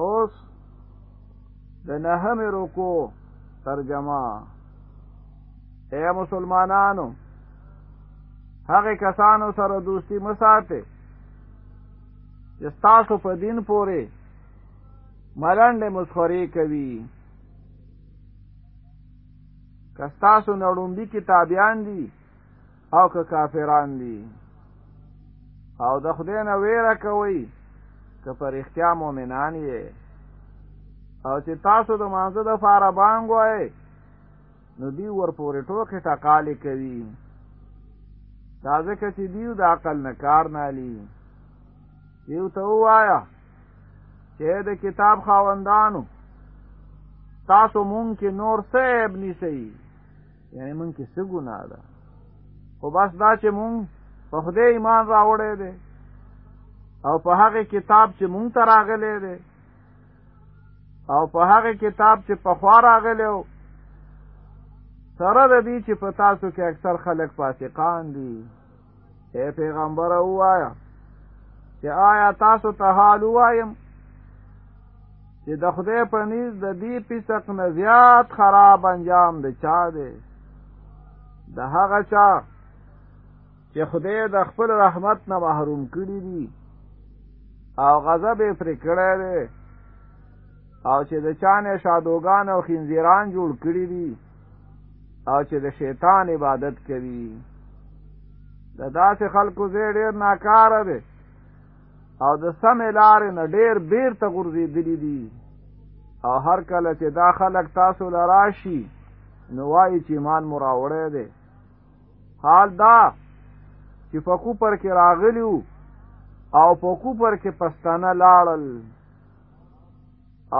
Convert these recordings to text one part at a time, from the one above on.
اوس د نهم رکو ترجمه. اے مسلمانانو هغه کسانو سره دوستی مساته چې تاسو په دین پورې ملنډه مسخري کوي. کستاسو نړوندی کتابیان دي او که کافران دي. او د خدای نه ویره کوي که پر اختیا مؤمنان یې. او چې تاسو د مانزه د فاره بانګ وای نو دی ور پورې ټوکې ټکالې کوي. دا ځکه چې دیو د عقل نه کار نه لی یو ته وایا چې د کتاب خاوندانو تاسو مونږ کې نور څه ابني سي یعنی مونږ کې څه ګناه ده؟ خو بس دا چې مونږ په خدای ایمان راوړې دي او په هغه کتاب چې مونږ ته راغلي دي او په هغه کتاب چې په خوا راغلی سره د دې چې په تاسو کې اکثر خلک فاسقان دي. اے پیغمبر وایا چې آیا تاسو ته حال وایم چې د خدای په نيز د دې پسق نه زیات خراب انجام د چا دی؟ د هغه چا چې خدای د خپل رحمت نه محروم کړی دي او غضب پر کړی دی. او چې د چانه شادوغان او خنزیران جوړ کړی دي او چې د شیطان عبادت کوي. د داسې خلکو زی ډیر ناکاره دی. او د سمې لارې نه ډیر بیرته غورځېدلی دي. او هر کله چې دا خلک تاسو لراشي نو وایي چې ایمان مو راوړی دی. حال دا چې په کوپر کې راغلیو او په کوپر کې پښتانه لاړل.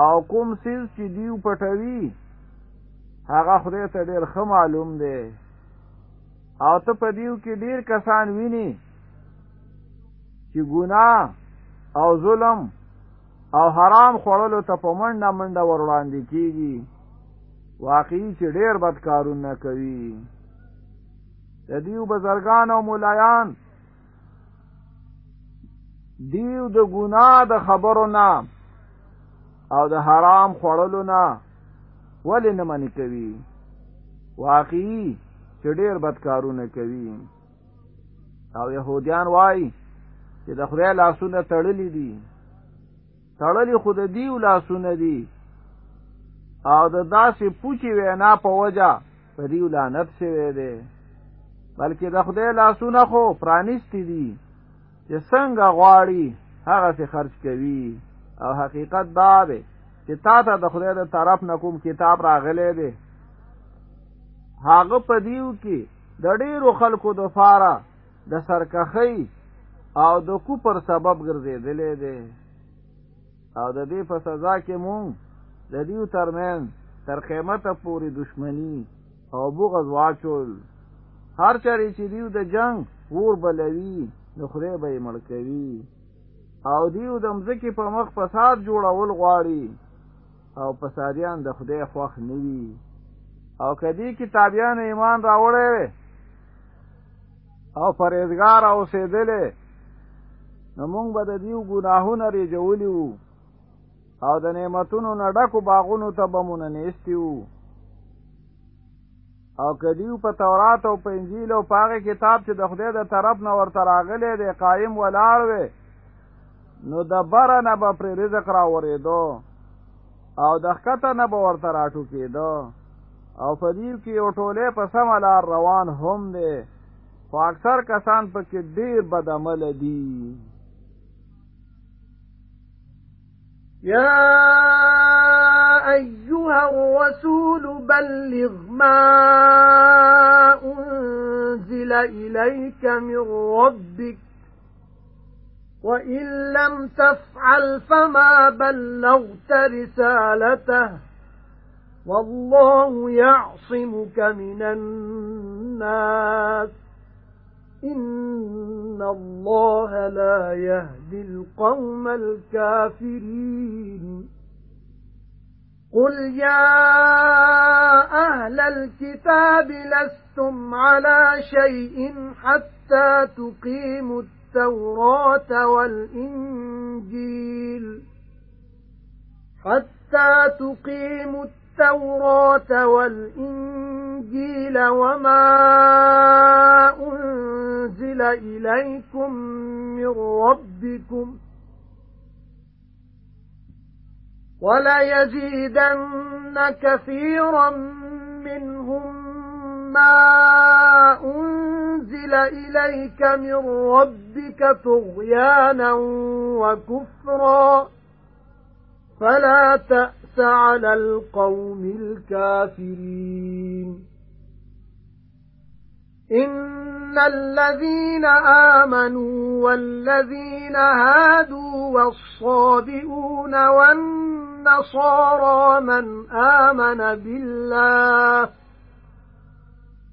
او کوم سیز چې دیو پټوي هغه خدای ته ډیر ښه معلوم دی. او ته په دیو کې ډیر کسان ویني چې ګناه او ظلم او حرام خوړلو ته په منډه منډه ور وړاندې کیږي. واقعي چې ډیر بد کارونه کوي. د دیو بزرگان او مولایان دیو د ګناه د خبرو نه او د حرام خوړلو نه. ولې نه منې کوي؟ واقعي چې ډېر بدکارونه کوي. او يهوديان وای چې د خدای لاسونه تړلې دي. تړلې خود دی لاسونه دي. او د داسې پوچی وینا په وجه په دی لعنت شوی دی. بلکې د خدای لاسونه خو پرانیستی دي چې څنګه غواړي هغه څه خرج کوي. او حقیقت دا دی چې تا ته د خدای د طرف نه کوم کتاب راغلی دی. هغه په دیو کې د ډیرو خلکو د فاره د سرکخی او د کوپر سبب ګرځېدلې دی. او د دې په سزا کې مونږ د دیو ترمن تر قیمته پورې دشمنی او بغض واچول. هر چاري چې دیو د جنگ ور بلوي نو خدای به مړ کوي او دیو د مځکې په مخ فساد جوړول غواړي. او فسادیان د خدای خوښ نوي او کدی کتابیان ایمان راوړې او پرهیزګار او سیدلې نو موږ به د دیو ګناهونه ری جوړلی وو. او د نعمتونو نه ډکو باغونو ته بمونه نېستیو او کدیو په تورات او په انجیل او پاغه کتاب چې د خدای د طرف نه ورته راغلی دی قایم ولاړ وي. نو د بره نه به پرې رزق را ورېدو او د ښکته نه به ورته راټو کېدو او په دیو کې یو ټولې په سمه لار روان هم دی. خو اکثر کسان په کې ډیر بد عمل دي يا أيها الرسول بلغ ما أنزل إليك من ربك وَإِن لَّمْ تَفْعَلْ فَمَا بَلَّغْتَ رِسَالَتَهُ وَاللَّهُ يَعْصِمُكَ مِنَ النَّاسِ إِنَّ اللَّهَ لَا يَهْدِي الْقَوْمَ الْكَافِرِينَ قُلْ يَا أَهْلَ الْكِتَابِ لَسْتُمْ عَلَى شَيْءٍ حَتَّى تُقِيمُوا التوراة والإنجيل حَتَّى تُقِيمُوا التَّوْرَاةَ وَالْإِنجِيلَ وَمَا أُنزِلَ إِلَيْكُم مِّن رَّبِّكُمْ وَلَيَزِيدَنَّ كَثِيرًا مِّنْهُم مَّا أُنزِلَ إِلَيْكَ مِن رَّبِّكَ طُغْيَانًا وَكُفْرًا فَلَا تَأْسَ عَلَى الْقَوْمِ الْكَافِرِينَ. إِنَّ الَّذِينَ آمَنُوا وَالَّذِينَ هَادُوا وَالصَّابِئُونَ وَالنَّصَارَى مَنْ آمَنَ بِاللَّهِ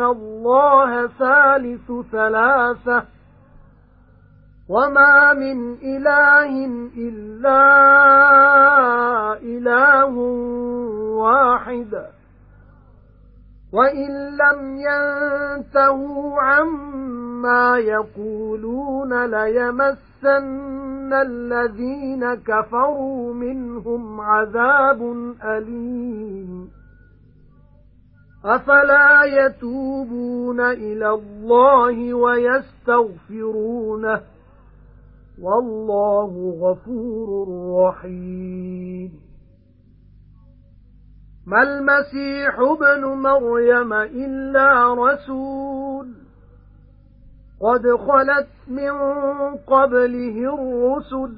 اللَّهَ ثَالِثُ ثَلَاثَةٍ وَمَا مِنْ إِلَٰهٍ إِلَّا إِلَٰهٌ وَاحِدٌ وَإِن لَّمْ يَنتَهُوا عَمَّا يَقُولُونَ لَيَمَسَّنَّ الَّذِينَ كَفَرُوا مِنْهُمْ عَذَابٌ أَلِيمٌ أَفَلَا يَتُوبُونَ إِلَى اللَّهِ وَيَسْتَغْفِرُونَهُ؟ وَاللَّهُ غَفُورٌ رَّحِيمٌ. مَا الْمَسِيحُ ابْنُ مَرْيَمَ إِلَّا رَسُولٌ قَدْ خَلَتْ مِن قَبْلِهِ الرُّسُلُ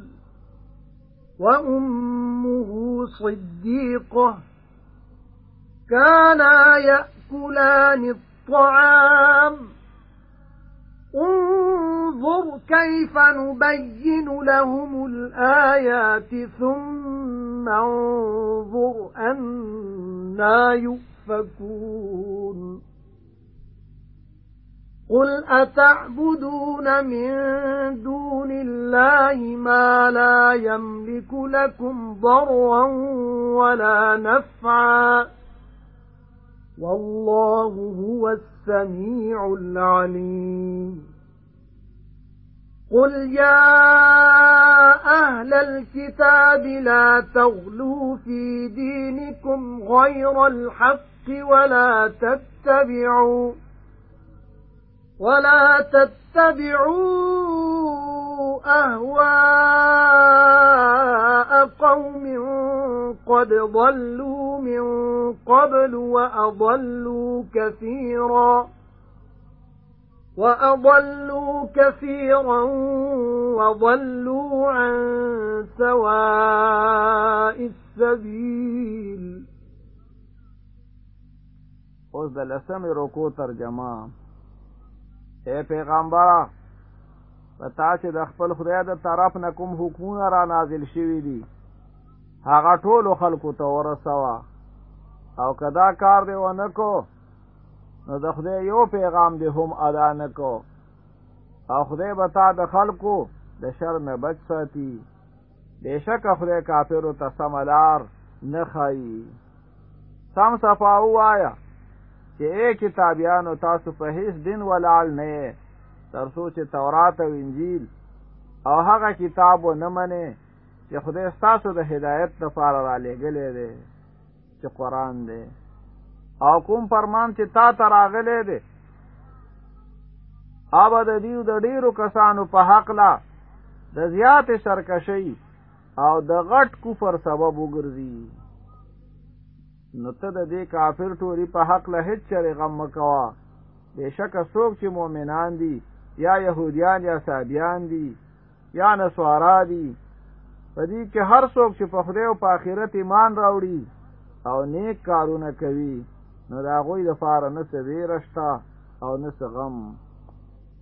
وَأُمُّهُ صِدِّيقَةٌ كَانَا يَأْكُلَانِ الطَّعَامَ. انظُرْ كَيْفَ نُبَيِّنُ لَهُمُ الْآيَاتِ ثُمَّ انظُرْ أَنَّى يُؤْفَكُونَ. قُلْ أَتَعْبُدُونَ مِن دُونِ اللَّهِ مَا لَا يَمْلِكُ لَكُمْ ضَرًّا وَلَا نَفْعًا. وَاللَّهُ هُوَ السَّمِيعُ الْعَلِيمُ. قُلْ يَا أَهْلَ الْكِتَابِ لَا تَغْلُوا فِي دِينِكُمْ غَيْرَ الْحَقِّ وَلَا تَتَّبِعُوا وَلَا تَتَّبِعُوا أَهْوَاءَ قَوْمٍ قَدْ ضَلُّوا مِن قَبْلُ وَأَضَلُّوا كَثِيرًا وَأَضَلُّوا كَثِيرًا وَضَلُّوا عَن سَوَاءِ السَّبِيلِ. اوس د لسم رکو ترجمة. اے پیغمبره پتا چې د خپل خدای د طرف نه کوم حکمونه را نازل شوي دي. هغه ټولو خلکو ته ورسوه. او کدا کار دی ونه کو نو د خدای یو پیغام دی هم ادا نه کو او خدای به تا د خلکو د شر نه بچ ساتي. بشک خدای کافرو ته سملار نه خایي سم صفا وایا چې اے کتابیانو تاسو په هیڅ دین ولال نه ترڅو چې تورات او انجیل او هغه کتاب و نه منې چې خدای ستاسو د هدایت لپاره را لېږلی دی چې قرآن دی. او کوم فرمان چې تا ته راغلی دی. آبا د دیو د ډیرو کسانو په حق لا د زیات سرکشي او د غټ کفر سبب وګرځي. نو ته د دې کافر ټولي په حق له هیڅ چره غم مکوه بېشک څوک چې مؤمنان دي یا يهوديان یا صابيان دي یا نصارا دي. په دې کې هر څوک چې په خدای او په آخرت ایمان راوړي او نیک کارونه کوي نو دا غوی د فار نه څه ویره شته او نه څه غم.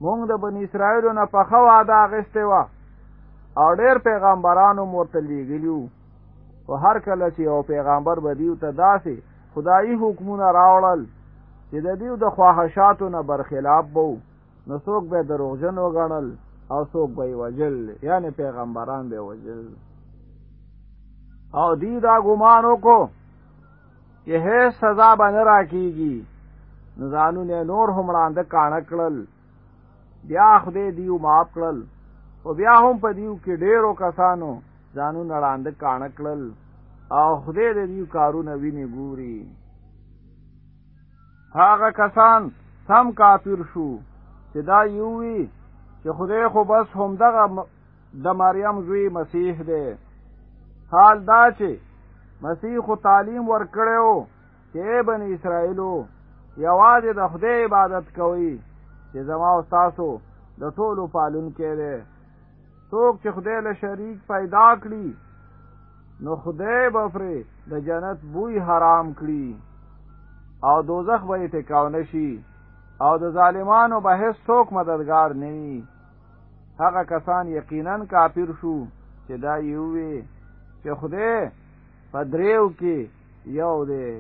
مونږ د بنی اسرائیلو نه په خوا وعده اغسته وه او ډېر پیغمبرانو مرته لیږلیو او هر کله چې یو پیغمبر بدیو ته داسې خدایي حکمونه راوړل چې د دیو د خواهشاتو نه برخلاف بو نو څوک به دروغجن وګڼل او څوک به وژل یعنی پیغمبران به وژل او دی دا ګمانو کو چې هیڅ سزا باندې راکېږي. نو ځانو نه نور هم ړانده کاڼه کړل بیا خدای دیو معاف کړل. او بیا هم په دیو کې ډیرو کسانو ځانو ړانده کاڼه کړل او خدای دې دیو کارونه ویني ګوري. هغه کسان سم کافر شو چې دا یې ووې چې خدای خو بس هم دغه د مریم زوی مسیح دی. حال دا چې مسیح خو تعلیم ورکړیو چې بنی اسرائیلو یوازې د خدای عبادت کوي چې زما او تاسو د ټولو پالونکې دی. څوک چې خدای له شریک پیدا کړي نو خدای به پرې د جنت بوی حرام کړي. او دوزخ به یې ټکانه شي او د ظالمانو به هیڅ څوک مددگار نه وي. هغه کسان یقینا کافر شو چې دا یې ووې چې خدای په دریو کې یو دی.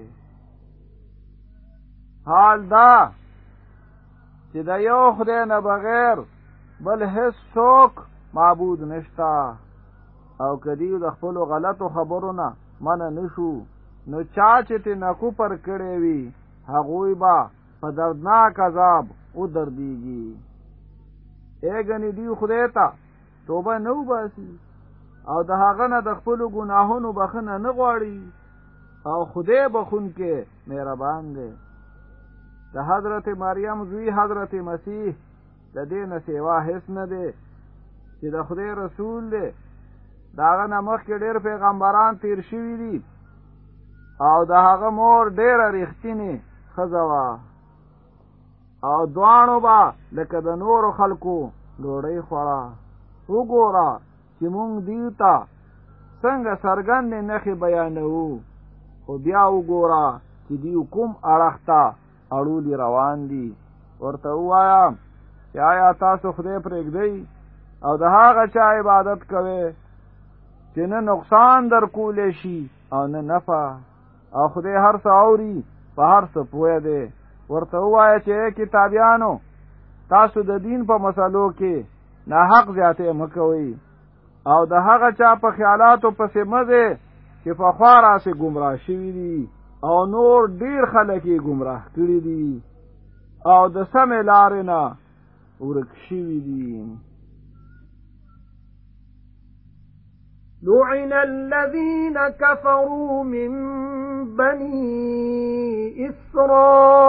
حال دا چې دا یو خدای نه بغیر بل هیڅ څوک معبود نشته او کدی د خپل غلطو خبرو نه منع نشو نو چا چې ته نکو پر کړي وي هغوی با په دردناک عذاب او دردیږي. اګنی دی خدای ته توبه نو باسي او د هغه نه د خپل ګناهونو بخښنه نه غواړي. او خدای بخښونکې مهربان دی. د حضرت مریم زوی حضرت مسیح د دې نه سیوا هیڅ نه دی. چې د خدای رسول دی. د هغه نه مخکې ډېر پیغمبران تیر شوي دي. او د هغه مور ډېره رښتینی خزوا او دواړو به لکه د نور خلکو ډوډۍ خوړه. وګوره چې مونږ دیو ته څنګه څرګند نښې بیانوو. او بیا وګوره چې دیو کوم اړخ ته اړولی روان دي. ورته وایا چې آیا تاسو خدای پرېږدئ؟ او د هغه چا عبادت کوي چې نه نقصان در کولې شي او نه نفع. او خدای هر څه اوري په هر څه پوهه دی ورته وایي چې کتابیانو تاسو د دین په مسئلو کې ناحق زیاتې مکوئ او د هغه چا په خیالاتو پسې مه ځئ چې په خوا راسې گمراه شوی دي او نور ډیر خلک یې گمراه کړی دي. او د سمې لارې نه ورک شوی دي. لعن الذين كفروا من بني إسرائيل.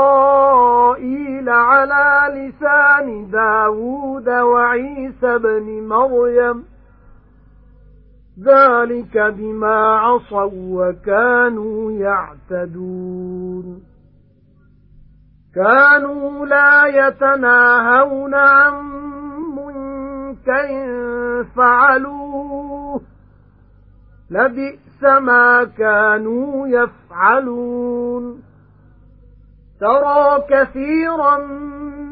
على لسان داود وعيسى بن مريم. ذَلِكَ بِمَا عَصَوا وَكَانُوا يَعْتَدُونَ. كَانُوا لَا يَتَنَاهَوْنَ عَن مُّنكَرٍ فَعَلُوهُ. لَبِئْسَ مَا كَانُوا يَفْعَلُونَ. تَرَى كَثِيرًا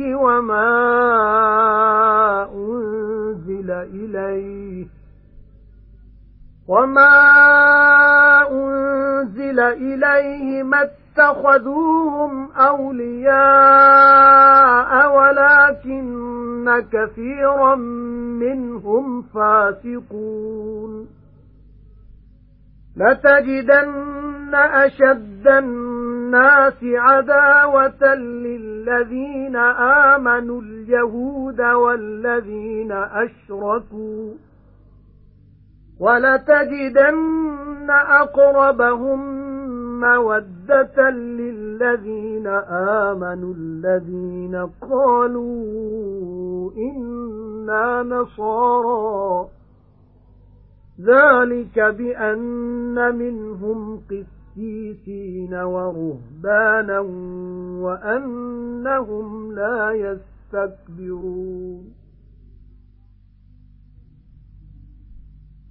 وَمَا أُنزِلَ إِلَيْهِ. وَمَا أُنزِلَ إِلَيْهِ مَا اتَّخَذُوهُمْ أَوْلِيَاءَ وَلَكِنَّ كَثِيرًا مِنْهُمْ فَاسِقُونَ. لَتَجِدَنَّ أَشَدَّ النَّاسِ عَدَاوَةً لِلَّذِينَ آمَنُوا الْيَهُودَ وَالَّذِينَ أَشْرَكُوا وَلَتَجِدَنَّ أَقْرَبَهُم مَّوَدَّةً لِّلَّذِينَ آمَنُوا الَّذِينَ قَالُوا إِنَّا نَصَارَىٰ. ذَلِكَ بِأَنَّ مِنْهُمْ قِسِّيسِينَ وَرُهْبَانًا وَأَنَّهُمْ لَا يَسْتَكْبِرُونَ.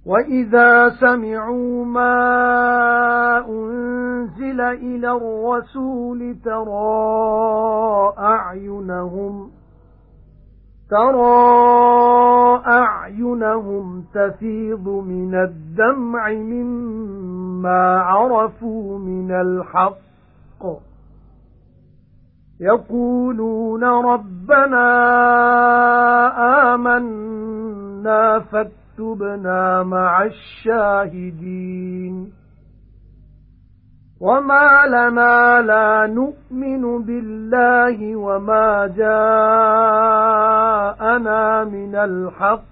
وَإِذَا سَمِعُوا مَا أُنْزِلَ إِلَى الرَّسُولِ تَرَى أَعْيُنَهُمْ تَرَى أَعْيُنَهُمْ تَفِيضُ مِنَ الدَّمْعِ مِمَّا عَرَفُوا مِنَ الْحَقِّ يَقُولُونَ رَبَّنَا آمَنَّا فاكتبنا مَعَ الشَّاهِدِينَ وَمَا لَنَا لَا نُؤْمِنُ بِاللَّهِ وَمَا جَاءَنَا مِنَ الْحَقِّ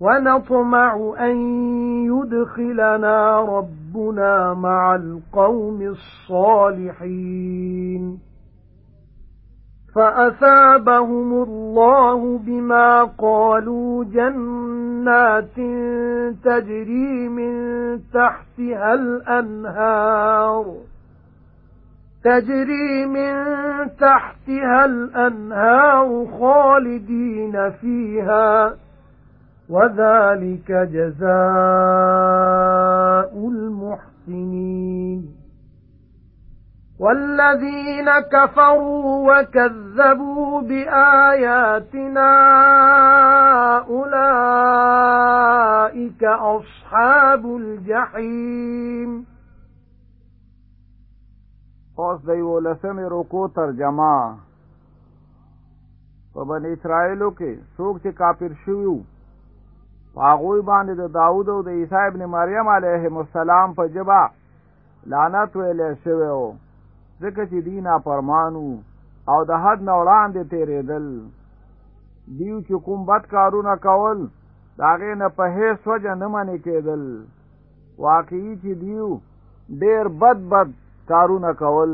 وَنَطْمَعُ أَن يُدْخِلَنَا رَبُّنَا مَعَ الْقَوْمِ الصَّالِحِينَ. فَأَثَابَهُمُ اللَّهُ بِمَا قَالُوا جَنَّاتٍ تَجْرِي مِن تَحْتِهَا الْأَنْهَارُ. تَجْرِي مِن تَحْتِهَا الْأَنْهَارُ خَالِدِينَ فِيهَا. وَذَلِكَ جَزَاءُ الْمُحْسِنِينَ. وَالَّذِينَ كَفَرُوا وَكَذَّبُوا بِآيَاتِنَا أُولَئِكَ أَصْحَابُ الْجَحِيمِ. اوس د یو لسمې رکو ترجمه په بنی اسرائیلو کې څوک چې کافر شویو هغه باندې د داوود او د عیسی ابن مریم علیهم السلام په جبا لعنت ویلې شوی ځکه چې دینا پرمانو او د حد نه وړاندې تیرېدل دیو چې کوم بد کارونه کول داغه نه په هیڅ وجه نه منې کېدل. واقعي چې دیو ډېر بد بد کارونه کول.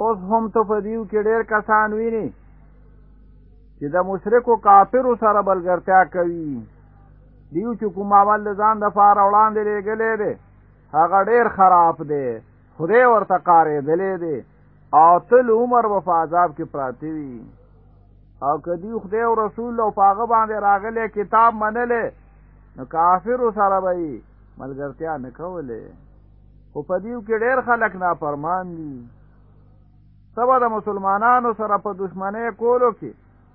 اوس هم ته په دیو کې ډېر کسان ویني چې د مشرکو کافرو سره ملګرتیا کوي. دیو چې کوم عمل ځان د پاره وړاندې لېږلې دي هغه ډېر خراب دی خدای ورته قهرېدلې دي او تل عمر په عذاب کې پراتی وي. او کدی خدای او رسول او په هغه باندې راغله کتاب منلې نو کافرو سره به یې ملګرتیا نه کولې خو په دیو کې ډېر خلک نافرمان دي. سبا د مسلمانانو سره په دشمنی کولو کې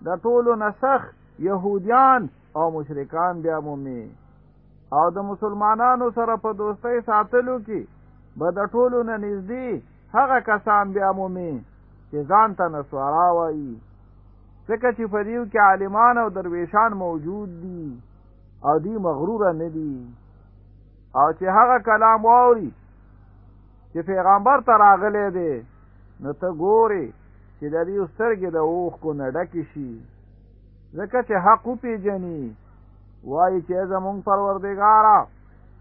د ټولو نه سخت يهوديان او مشرکان بیا مومي او د مسلمانانو سره په دوستۍ ساتلو کې به د ټولو نه نږدې هغه کسان بیا مومي چې ځان ته نصارا وایي. ځکه چې په دیو کې عالمان او درویشان موجود دي او دی مغرور نه دي. او چې هغه کلام واوري چې پیغمبر ته راغلی دی نو ته ګوري چې د دې سترګې د اوښکو نه ډکې شي. ځکه چې حق پیژني وایي چې زمونږ پروردګاره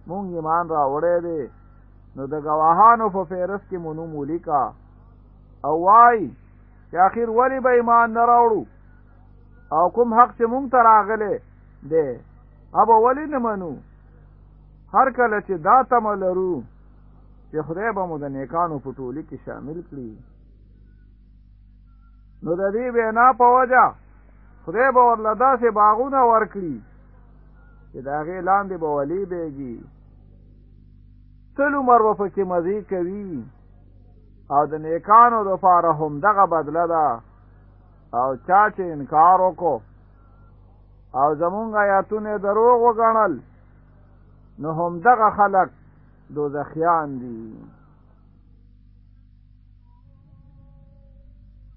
مونږ ایمان راوړی دی. نو د گواهانو په فهرست کې مونږ مو لیکه او وایي چې اخر ولی به ایمان نه راوړو؟ او کوم حق چې مونږ ته راغلی دی؟ هغه به ولی نه منو؟ هر کله چې دا طمع لرو چې خدای به مو د نیکانو په ټولي کې شامل کړي نو د دې وینا په وجه خدای به ورله داسې باغونه ورکړي چې د هغې لاندې به ولې بهیږي تل عمر به پکې مزې کوي او د نیکانو دپاره هم دغه بدله ده او چا چې انکار وکړو او زمونږ آیاتونه دروغ وګڼل نو هم دغه خلق دوزخیان دي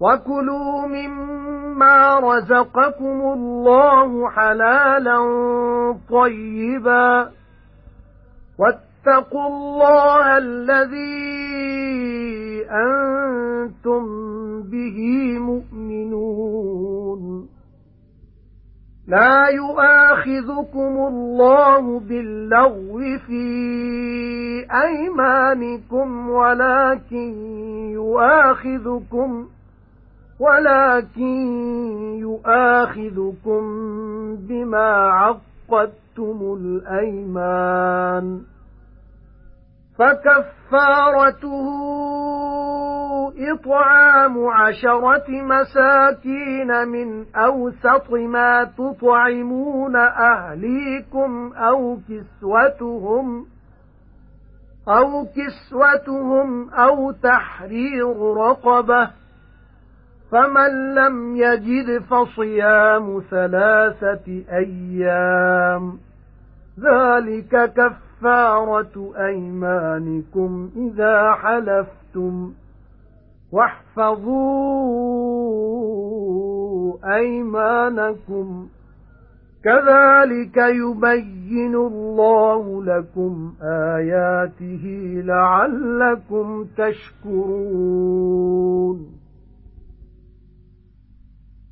وَكُلُوا مِمَّا رَزَقَكُمُ اللَّهُ حَلَالًا طَيِّبًا وَاتَّقُوا اللَّهَ الَّذِي أَنتُم بِهِ مُؤْمِنُونَ لَا يُؤَاخِذُكُمُ اللَّهُ بِاللَّغْوِ فِي أَيْمَانِكُمْ وَلَكِن يُؤَاخِذُكُمْ وَلَكِن يُؤَاخِذُكُم بِمَا عَقَّدتُّمُ الْأَيْمَانَ فَكَفَّارَتُهُ إِطْعَامُ عَشَرَةِ مَسَاكِينَ مِنْ أَوْسَطِ مَا تُطْعِمُونَ أَهْلِيكُمْ أَوْ كِسْوَتُهُمْ أَوْ كِسْوَتُهُمْ أَوْ تَحْرِيرُ رَقَبَةٍ فَمَن لَّمْ يَجِدْ فَصِيَامُ ثَلَاثَةِ أَيَّامٍ. ذَلِكَ كَفَّارَةُ أَيْمَانِكُمْ إِذَا حَلَفْتُمْ. وَاحْفَظُوا أَيْمَانَكُمْ. كَذَلِكَ يُبَيِّنُ اللَّهُ لَكُمْ آيَاتِهِ لَعَلَّكُمْ تَشْكُرُونَ.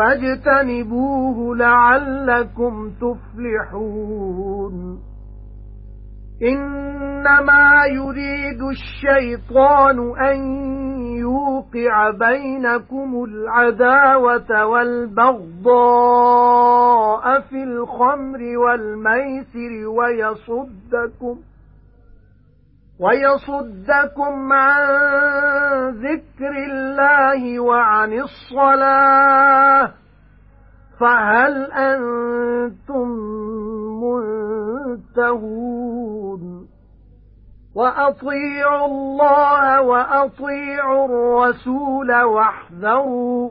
فَاجْتَنِبُوهُ لَعَلَّكُمْ تُفْلِحُونَ. إِنَّمَا يُرِيدُ الشَّيْطَانُ أَن يُوقِعَ بَيْنَكُمُ الْعَدَاوَةَ وَالْبَغْضَاءَ فِي الْخَمْرِ وَالْمَيْسِرِ وَيَصُدَّكُمْ وَيَصُدَّكُمْ عَن ذِكْرِ اللَّهِ وَعَنِ الصَّلَاةِ فَهَلْ أَنْتُمْ مُنْتَهُونَ وَأَطِيعُوا اللَّهَ وَأَطِيعُوا الرَّسُولَ وَاحْذَرُوا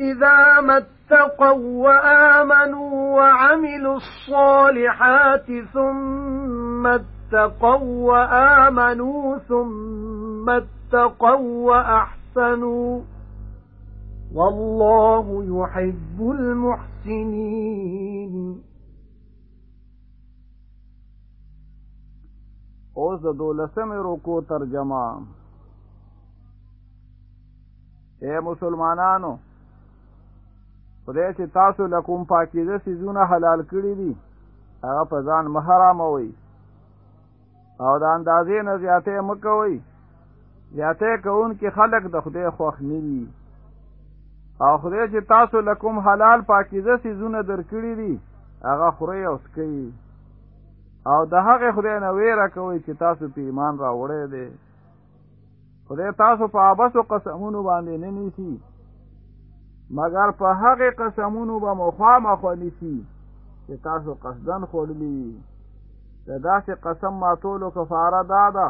إِذَا مَا اتَّقَوْا وَآمَنُوا وَعَمِلُوا الصَّالِحَاتِ ثُمَّ اتَّقَوْا وَآمَنُوا ثُمَّ اتَّقَوْا وَأَحْسَنُوا والله يحب المحسنين. اوس د دولسمه رکو ترجمه. اے مسلمانانو خدای چې تاسو له کم پاکیزه سيزونه حلال کړی دي هغه په ځان مه حراموي او د اندازې نه زیاتې مکوي زیاتې کوونکې خلق د خدای خوښ نه دي. او خدای چې تاسو له کم حلال پاکیزه سيزونه درکړي دي هغه خورئ او سکئ او د هغه خدای نه ویره کوي چې تاسو په ایمان راوړې دي خدای تاسو په عبث او قسمونو باندې نه نیسی مگر په هغه قسمونو به خواه مخواه نیسی چې تاسو قصداً خورلی د داسې قسم ماتولو کفاره دا ده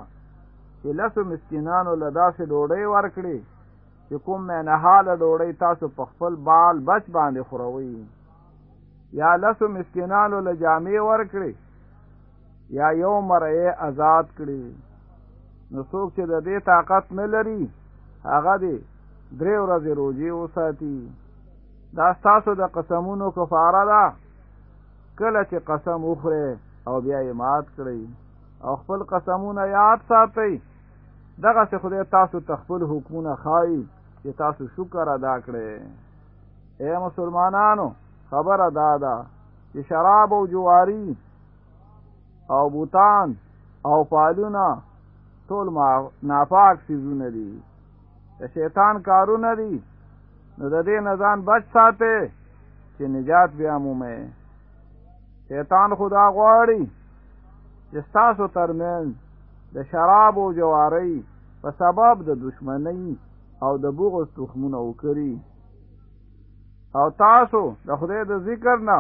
چې لسو مسکینانو له داسې ډوډۍ ورکړي چې کوم مینهاله ډوډۍ تاسو په خپل بال بچ باندې خوروي یا لسو مسکینانو له جامې ورکړي یا یو مریی آزاد کړي. نو څوک چې د دې طاقت نه لري هغه دې درې ورځې روزي وساتي. دا ستاسو د قسمونو کفاره ده. کله چې قسم وخورئ او بیا یې مات کړئ. او خپل قسمونه یاد ساتئ. څه خدای تاسو ته خپل حکمونه ښایي چې تاسو شکر ادا کړئ. اے مسلمانانو خبره دا ده چې شراب او جواری او بوتان او فالونه ټول ناپاک سيزونه دي د شیطان کارونه دي نو د دې نه ځان بچ ساته چې نجات بیا مومئ شیطان خدا غواړي چې تاسو ترمن د شراب او جواری په سبب د دشمنی او د بغض تخمونه وکړي او تاسو د خدای د ذکر نه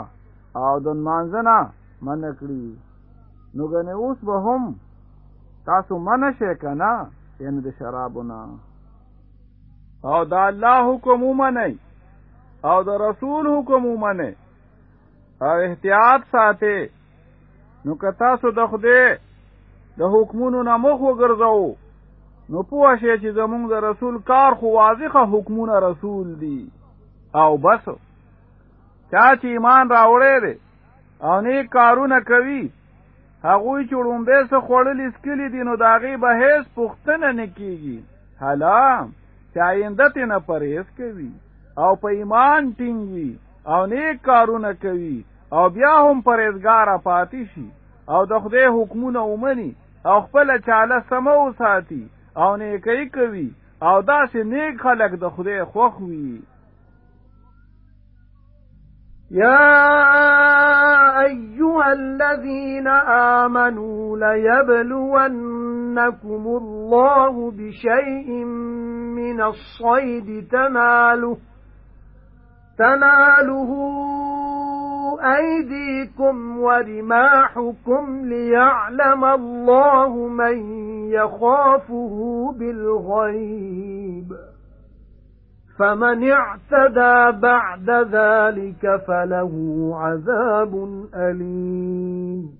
او د مانځنه من کړی نو غنه اوس به هم تاسو من شي کنه یعنی د شرابونه او د الله حکم ومنئ. او د رسول حکم ومنئ. او احتیاط ساتي نو که تاسو د خدای د حکمونو نه مخ وګرځاوه نو پوه شئ چې زمونږ د رسول کار خو واضحه حکمونه رسول دي. او بس. چا چې ایمان راوړی دی او نیک کارونه کوي هغوی چې وړومبی څه خوړلي سکلي دي نو د هغې به هېڅ پوښتنه نه کېږي حالا چې آینده ترې نه پرهیز کوي او په ایمان ټینګ وي او نیک کارونه کوي او بیا هم پرهیزګار پاتې شي. او د خدای حکمونه ومني او خپل چاله سمو ساتي او نیکی کوي او داسې نیک خلق د خدای خوښ وي. يا أيها الذين آمنوا ليبلونكم الله بشيء من الصيد تناله تناله أيديكم ورماحكم ليعلم الله من يخافه بالغيب فمن اعتدى بعد ذلك فله عذاب أليم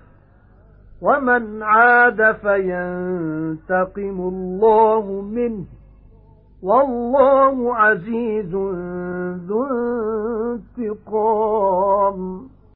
وَمَنْ عَادَ فَيَنْتَقِمُ اللَّهُ مِنْهُ وَاللَّهُ عَزِيزٌ ذُو انتِقَامٍ.